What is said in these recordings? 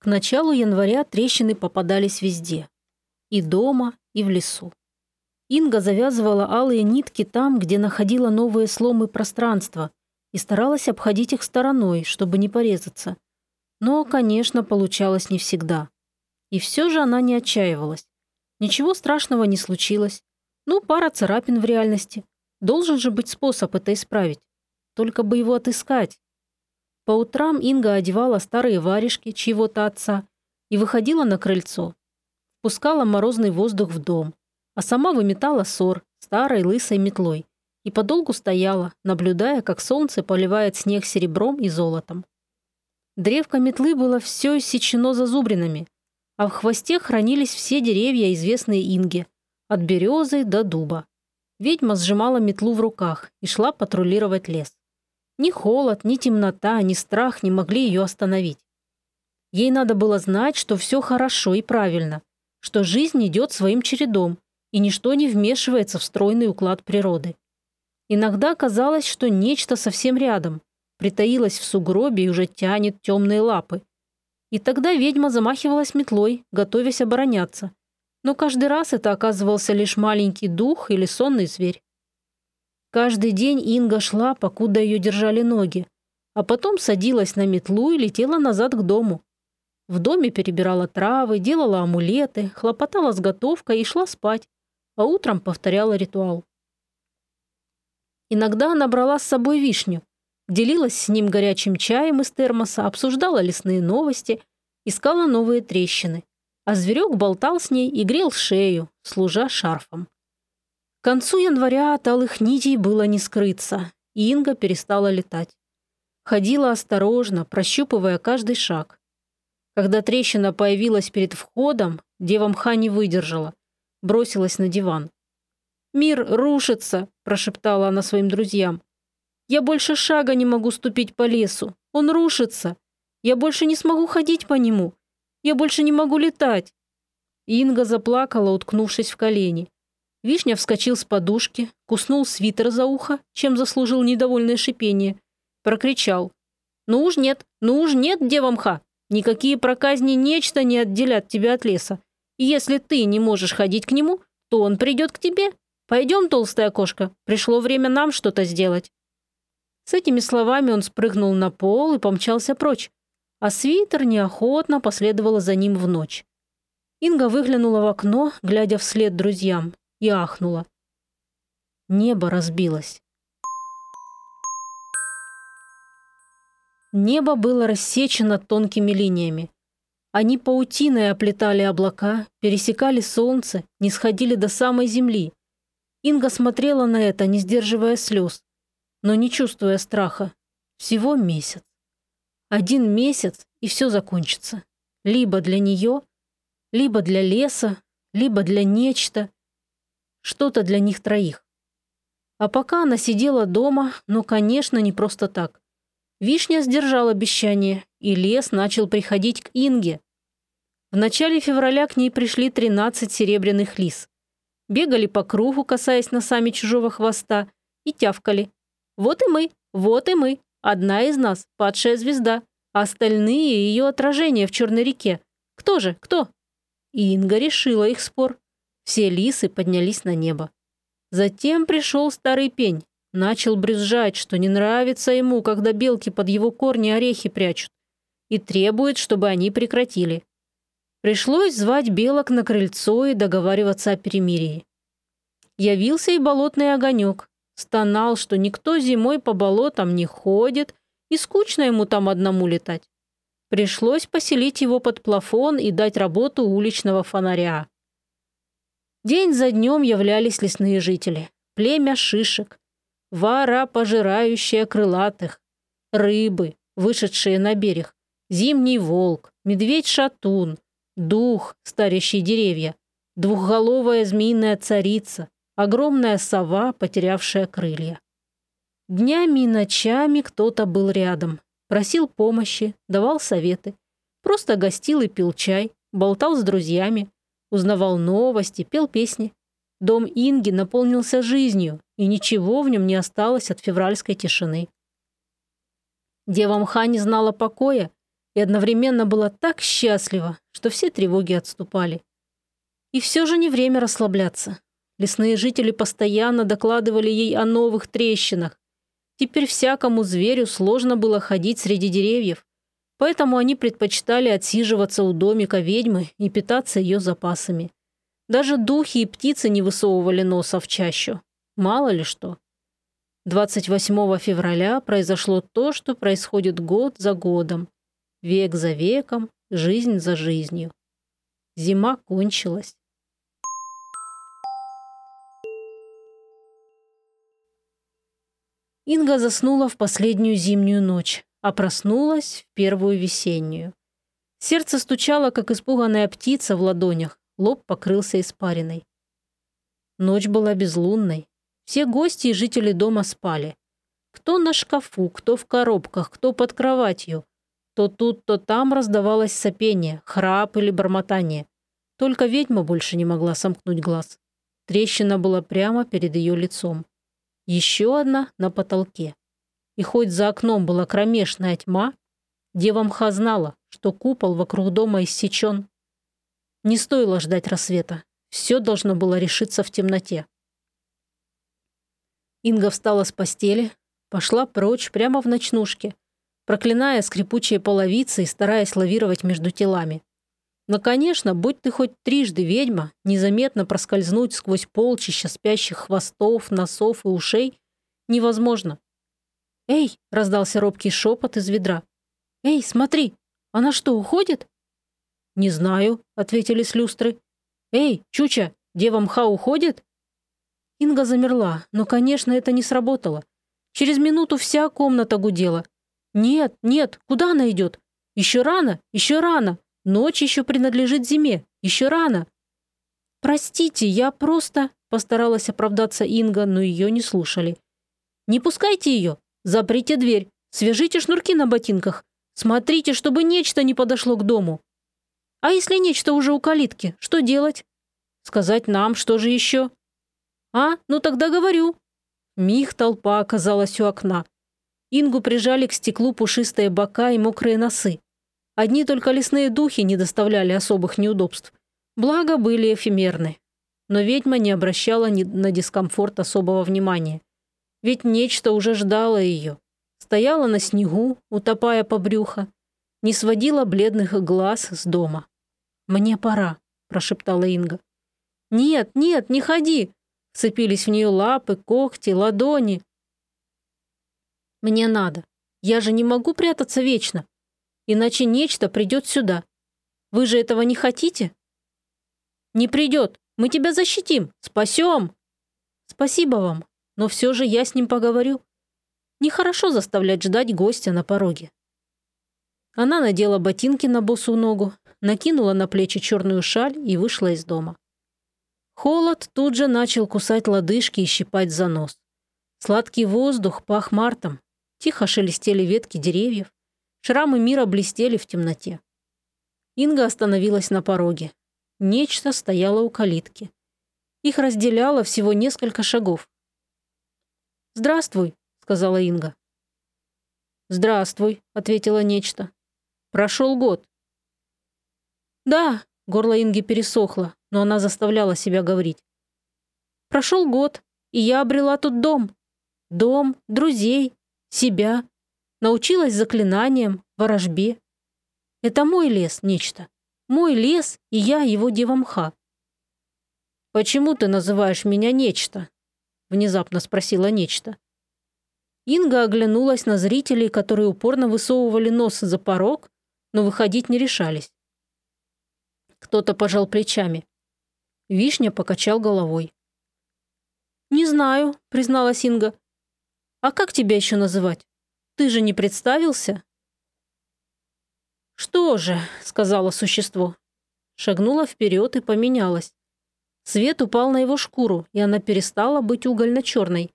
К началу января трещины попадались везде. И дома, и в лесу. Инга завязывала алые нитки там, где находила новые сломы пространства, и старалась обходить их стороной, чтобы не порезаться. Но, конечно, получалось не всегда. И все же она не отчаивалась. Ничего страшного не случилось. Ну, пара царапин в реальности. Должен же быть способ это исправить. Только бы его отыскать. По утрам Инга одевала старые варежки чьего-то отца и выходила на крыльцо. Пускала морозный воздух в дом а сама выметала сор старой лысой метлой и подолгу стояла, наблюдая, как солнце поливает снег серебром и золотом. Древко метлы было все иссечено зазубринами, а в хвосте хранились все деревья, известные Инге, от березы до дуба. Ведьма сжимала метлу в руках и шла патрулировать лес. Ни холод, ни темнота, ни страх не могли ее остановить. Ей надо было знать, что все хорошо и правильно, что жизнь идет своим чередом, и ничто не вмешивается в стройный уклад природы. Иногда казалось, что нечто совсем рядом, притаилось в сугробе и уже тянет темные лапы. И тогда ведьма замахивалась метлой, готовясь обороняться. Но каждый раз это оказывался лишь маленький дух или сонный зверь. Каждый день Инга шла, покуда ее держали ноги, а потом садилась на метлу и летела назад к дому. В доме перебирала травы, делала амулеты, хлопотала с готовкой и шла спать, а утром повторяла ритуал. Иногда она брала с собой вишню, делилась с ним горячим чаем из термоса, обсуждала лесные новости, искала новые трещины, а зверек болтал с ней и грел шею, служа шарфом. К концу января от алых нитей было не скрыться, и Инга перестала летать. Ходила осторожно, прощупывая каждый шаг. Когда трещина появилась перед входом, дева мха не выдержала бросилась на диван. «Мир рушится», – прошептала она своим друзьям. «Я больше шага не могу ступить по лесу. Он рушится. Я больше не смогу ходить по нему. Я больше не могу летать». Инга заплакала, уткнувшись в колени. Вишня вскочил с подушки, куснул свитер за ухо, чем заслужил недовольное шипение. Прокричал. «Ну уж нет, ну уж нет, дева мха! Никакие проказни нечто не отделят тебя от леса. Если ты не можешь ходить к нему, то он придет к тебе. Пойдем, толстая кошка, пришло время нам что-то сделать». С этими словами он спрыгнул на пол и помчался прочь, а свитер неохотно последовала за ним в ночь. Инга выглянула в окно, глядя вслед друзьям, и ахнула. Небо разбилось. Небо было рассечено тонкими линиями. Они паутиной оплетали облака, пересекали солнце, не сходили до самой земли. Инга смотрела на это, не сдерживая слез, но не чувствуя страха. Всего месяц. Один месяц, и все закончится. Либо для нее, либо для леса, либо для нечто. Что-то для них троих. А пока она сидела дома, но, конечно, не просто так. Вишня сдержал обещание, и лес начал приходить к Инге. В начале февраля к ней пришли 13 серебряных лис. Бегали по кругу, касаясь носами чужого хвоста, и тявкали. «Вот и мы, вот и мы. Одна из нас – падшая звезда, а остальные – ее отражение в Черной реке. Кто же, кто?» Инга решила их спор. Все лисы поднялись на небо. Затем пришел старый пень. Начал брюзжать, что не нравится ему, когда белки под его корни орехи прячут и требует, чтобы они прекратили. Пришлось звать белок на крыльцо и договариваться о перемирии. Явился и болотный огонек. Стонал, что никто зимой по болотам не ходит, и скучно ему там одному летать. Пришлось поселить его под плафон и дать работу уличного фонаря. День за днем являлись лесные жители. Племя шишек, вора, пожирающая крылатых, рыбы, вышедшие на берег, Зимний волк, медведь-шатун, дух, старящий деревья, двухголовая змеиная царица, огромная сова, потерявшая крылья. Днями и ночами кто-то был рядом, просил помощи, давал советы, просто гостил и пил чай, болтал с друзьями, узнавал новости, пел песни. Дом Инги наполнился жизнью, и ничего в нем не осталось от февральской тишины. Дева Мха не знала покоя и одновременно была так счастлива, что все тревоги отступали. И все же не время расслабляться. Лесные жители постоянно докладывали ей о новых трещинах. Теперь всякому зверю сложно было ходить среди деревьев, поэтому они предпочитали отсиживаться у домика ведьмы и питаться ее запасами. Даже духи и птицы не высовывали носа в чащу. Мало ли что. 28 февраля произошло то, что происходит год за годом, век за веком, жизнь за жизнью. Зима кончилась. Инга заснула в последнюю зимнюю ночь, а проснулась в первую весеннюю. Сердце стучало, как испуганная птица в ладонях, лоб покрылся испариной. Ночь была безлунной. Все гости и жители дома спали. Кто на шкафу, кто в коробках, кто под кроватью. То тут, то там раздавалось сопение, храп или бормотание. Только ведьма больше не могла сомкнуть глаз. Трещина была прямо перед ее лицом. Еще одна на потолке. И хоть за окном была кромешная тьма, Дева Мха знала, что купол вокруг дома иссечен. Не стоило ждать рассвета. Все должно было решиться в темноте. Инга встала с постели, пошла прочь прямо в ночнушке, проклиная скрипучие половицы и стараясь лавировать между телами. Но, конечно, будь ты хоть трижды ведьма, незаметно проскользнуть сквозь полчища спящих хвостов, носов и ушей невозможно. «Эй!» – раздался робкий шепот из ведра. «Эй, смотри! Она что, уходит?» «Не знаю», — ответили с люстры. «Эй, Чуча, дева мха уходит?» Инга замерла, но, конечно, это не сработало. Через минуту вся комната гудела. «Нет, нет, куда она идет? Еще рано, еще рано. Ночь еще принадлежит зиме, еще рано». «Простите, я просто...» – постаралась оправдаться Инга, но ее не слушали. «Не пускайте ее! Заприте дверь! Свяжите шнурки на ботинках! Смотрите, чтобы нечто не подошло к дому!» А если нечто уже у калитки, что делать? Сказать нам, что же еще? А, ну тогда говорю. Мих толпа оказалась у окна. Ингу прижали к стеклу пушистые бока и мокрые носы. Одни только лесные духи не доставляли особых неудобств. Благо были эфемерны. Но ведьма не обращала ни на дискомфорт особого внимания. Ведь нечто уже ждало ее. Стояла на снегу, утопая по брюхо. Не сводила бледных глаз с дома. «Мне пора», – прошептала Инга. «Нет, нет, не ходи!» – вцепились в нее лапы, когти, ладони. «Мне надо. Я же не могу прятаться вечно. Иначе нечто придет сюда. Вы же этого не хотите?» «Не придет. Мы тебя защитим. Спасем!» «Спасибо вам, но все же я с ним поговорю. Нехорошо заставлять ждать гостя на пороге». Она надела ботинки на босу ногу, накинула на плечи черную шаль и вышла из дома. Холод тут же начал кусать лодыжки и щипать за нос. Сладкий воздух пах мартом. Тихо шелестели ветки деревьев. Шрамы мира блестели в темноте. Инга остановилась на пороге. Нечто стояло у калитки. Их разделяло всего несколько шагов. «Здравствуй», — сказала Инга. «Здравствуй», — ответила нечто. «Прошел год. «Да», — горло Инги пересохло, но она заставляла себя говорить. «Прошел год, и я обрела тут дом. Дом, друзей, себя. Научилась заклинаниям, ворожбе. Это мой лес, нечто. Мой лес, и я его девамха». «Почему ты называешь меня нечто?» — внезапно спросила нечто. Инга оглянулась на зрителей, которые упорно высовывали нос за порог, но выходить не решались. Кто-то пожал плечами. Вишня покачал головой. «Не знаю», — призналась Инга. «А как тебя еще называть? Ты же не представился?» «Что же», — сказала существо. Шагнула вперед и поменялась. Свет упал на его шкуру, и она перестала быть угольно-черной.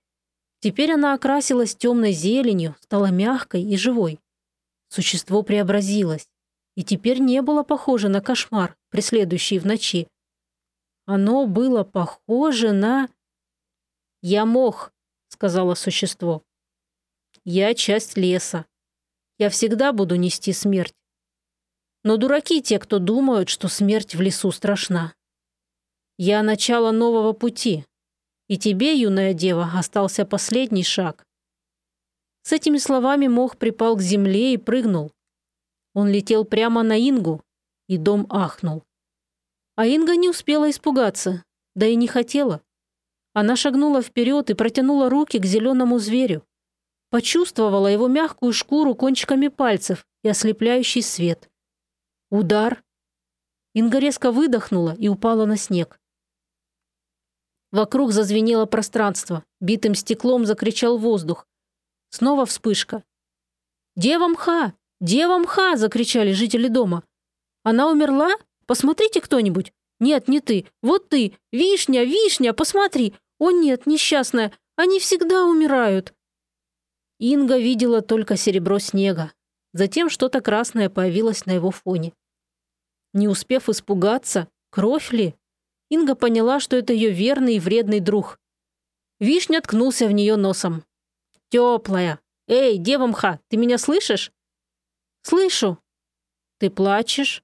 Теперь она окрасилась темной зеленью, стала мягкой и живой. Существо преобразилось и теперь не было похоже на кошмар, преследующий в ночи. Оно было похоже на... «Я мох», — сказала существо. «Я часть леса. Я всегда буду нести смерть. Но дураки те, кто думают, что смерть в лесу страшна. Я начало нового пути. И тебе, юная дева, остался последний шаг. С этими словами Мох припал к земле и прыгнул. Он летел прямо на Ингу, и дом ахнул. А Инга не успела испугаться, да и не хотела. Она шагнула вперед и протянула руки к зеленому зверю. Почувствовала его мягкую шкуру кончиками пальцев и ослепляющий свет. Удар. Инга резко выдохнула и упала на снег. Вокруг зазвенело пространство, битым стеклом закричал воздух. Снова вспышка. «Дева мха! Дева мха!» – закричали жители дома. «Она умерла? Посмотрите кто-нибудь!» «Нет, не ты! Вот ты! Вишня, вишня, посмотри! О нет, несчастная! Они всегда умирают!» Инга видела только серебро снега. Затем что-то красное появилось на его фоне. Не успев испугаться, кровь ли? Инга поняла, что это ее верный и вредный друг. Вишня ткнулся в нее носом. «Теплая! Эй, дева мха, ты меня слышишь?» «Слышу». «Ты плачешь?»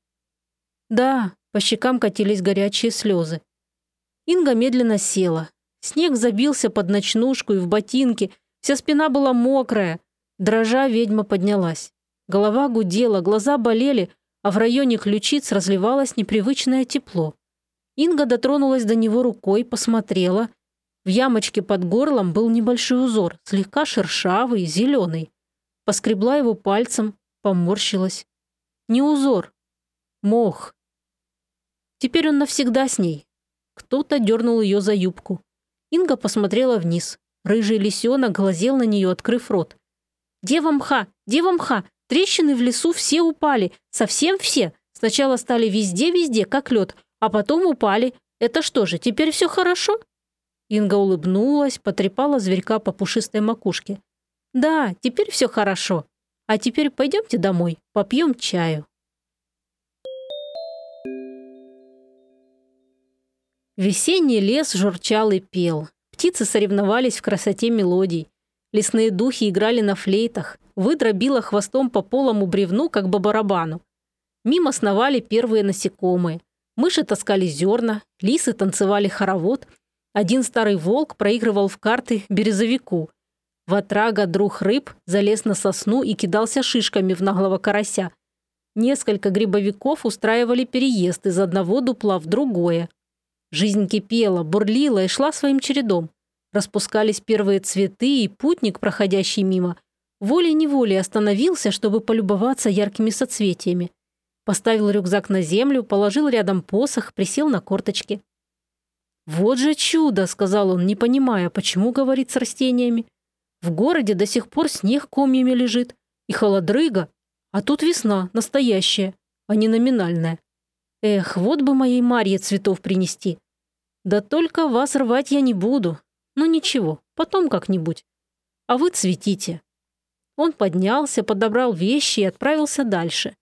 «Да», по щекам катились горячие слезы. Инга медленно села. Снег забился под ночнушку и в ботинки, вся спина была мокрая. Дрожа ведьма поднялась. Голова гудела, глаза болели, а в районе ключиц разливалось непривычное тепло. Инга дотронулась до него рукой, посмотрела. В ямочке под горлом был небольшой узор, слегка шершавый, зеленый. Поскребла его пальцем, поморщилась. Не узор. Мох. Теперь он навсегда с ней. Кто-то дернул ее за юбку. Инга посмотрела вниз. Рыжий лисенок глазел на нее, открыв рот. «Дева мха! Дева мха! Трещины в лесу все упали. Совсем все. Сначала стали везде-везде, как лед, а потом упали. Это что же, теперь все хорошо?» Инга улыбнулась, потрепала зверька по пушистой макушке. «Да, теперь все хорошо. А теперь пойдемте домой, попьем чаю». Весенний лес журчал и пел. Птицы соревновались в красоте мелодий. Лесные духи играли на флейтах. Выдра била хвостом по полому бревну, как по барабану. Мимо сновали первые насекомые. Мыши таскали зерна, лисы танцевали хоровод. Один старый волк проигрывал в карты березовику. Ватрага, друг рыб, залез на сосну и кидался шишками в наглого карася. Несколько грибовиков устраивали переезд из одного дупла в другое. Жизнь кипела, бурлила и шла своим чередом. Распускались первые цветы, и путник, проходящий мимо, волей-неволей остановился, чтобы полюбоваться яркими соцветиями. Поставил рюкзак на землю, положил рядом посох, присел на корточки. «Вот же чудо!» – сказал он, не понимая, почему говорит с растениями. «В городе до сих пор снег комьями лежит, и холодрыга, а тут весна, настоящая, а не номинальная. Эх, вот бы моей Марье цветов принести. Да только вас рвать я не буду. Ну ничего, потом как-нибудь. А вы цветите. Он поднялся, подобрал вещи и отправился дальше.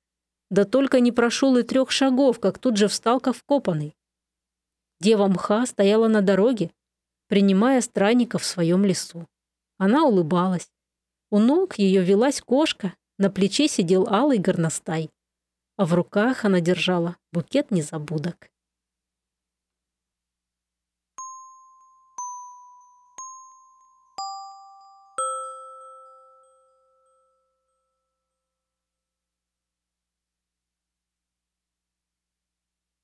Да только не прошел и трех шагов, как тут же встал как вкопанный. Дева Мха стояла на дороге, принимая странников в своем лесу. Она улыбалась. У ног ее велась кошка, на плече сидел алый горностай а в руках она держала букет незабудок.